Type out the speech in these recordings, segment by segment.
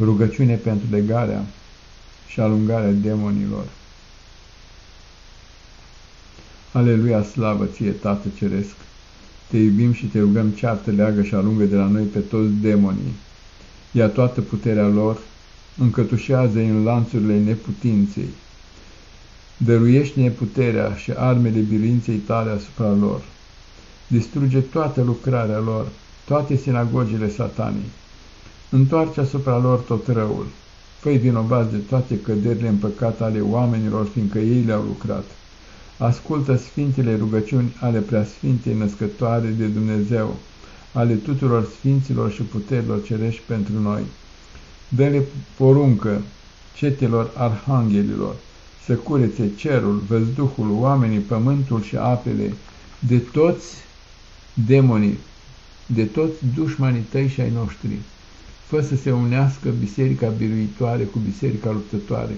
Rugăciune pentru legarea și alungarea demonilor. Aleluia, slavă ție, Tată Ceresc! Te iubim și te rugăm, ceartă, leagă și alungă de la noi pe toți demonii. Ia toată puterea lor, încătușează în lanțurile neputinței. Dăruiește-ne puterea și armele biruinței tale asupra lor. Distruge toată lucrarea lor, toate sinagogile satanii Întoarce asupra lor tot răul. Făi vinovați de toate căderile în păcat ale oamenilor, fiindcă ei le-au lucrat. Ascultă sfintele rugăciuni ale preasfintei născătoare de Dumnezeu, ale tuturor sfinților și puterilor cerești pentru noi. Dă-le poruncă cetelor arhanghelilor, să curețe cerul, văzduhul, oamenii, pământul și apele, de toți demonii, de toți dușmanii tăi și ai noștri fă să se unească biserica biruitoare cu biserica luptătoare,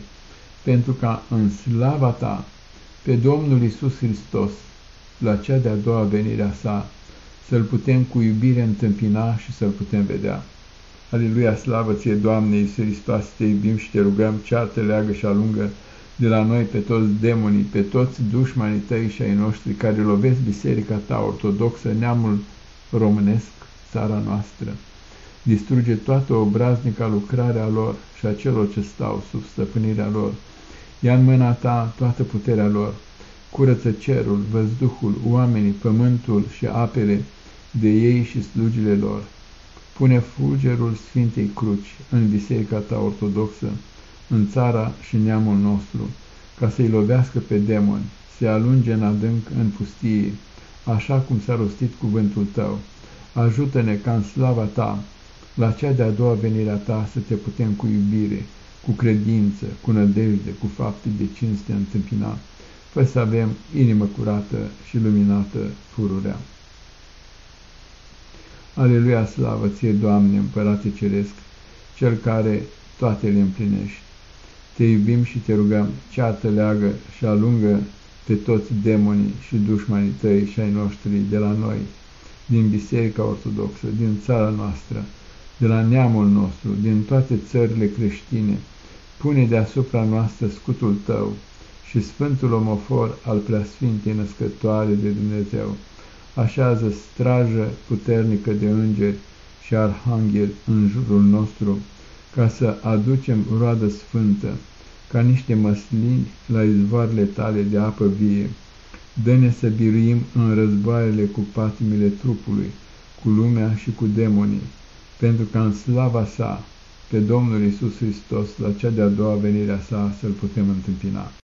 pentru ca în slava ta, pe Domnul Isus Hristos, la cea de-a doua venire a sa, să-L putem cu iubire întâmpina și să-L putem vedea. Aleluia, slavă ție, Doamne Iisus Hristos, te iubim și te rugăm, ceartă, leagă și alungă de la noi pe toți demonii, pe toți dușmanii tăi și ai noștri care lovesc biserica ta ortodoxă, neamul românesc, țara noastră distruge toată obraznica lucrarea lor și a celor ce stau sub stăpânirea lor. Ia în mâna ta toată puterea lor, curăță cerul, văzduhul, oamenii, pământul și apele de ei și slugile lor. Pune fulgerul Sfintei Cruci în biserica ta ortodoxă, în țara și neamul nostru, ca să-i lovească pe demoni, să alunge în adânc în pustie, așa cum s-a rostit cuvântul tău. Ajută-ne ca în slava ta la cea de-a doua venire a ta să te putem cu iubire, cu credință, cu nădejde, cu fapte de cinste întâmpina, fă să avem inimă curată și luminată pururea. Aleluia, slavă ție, Doamne, Împărate Ceresc, Cel care toate le împlinești. Te iubim și te rugăm, ceartă, leagă și alungă pe toți demonii și dușmanii tăi și ai noștri de la noi, din Biserica Ortodoxă, din țara noastră, de la neamul nostru, din toate țările creștine, pune deasupra noastră scutul tău și Sfântul Omofor al Preasfintei Născătoare de Dumnezeu, așează strajă puternică de îngeri și arhangheli în jurul nostru, ca să aducem roadă sfântă, ca niște măslini la izvoarele tale de apă vie. Dă-ne să biruim în războaiele cu patimile trupului, cu lumea și cu demonii, pentru ca în slava sa, pe Domnul Isus Hristos, la cea de-a doua venire a sa, să-L putem întâmpina.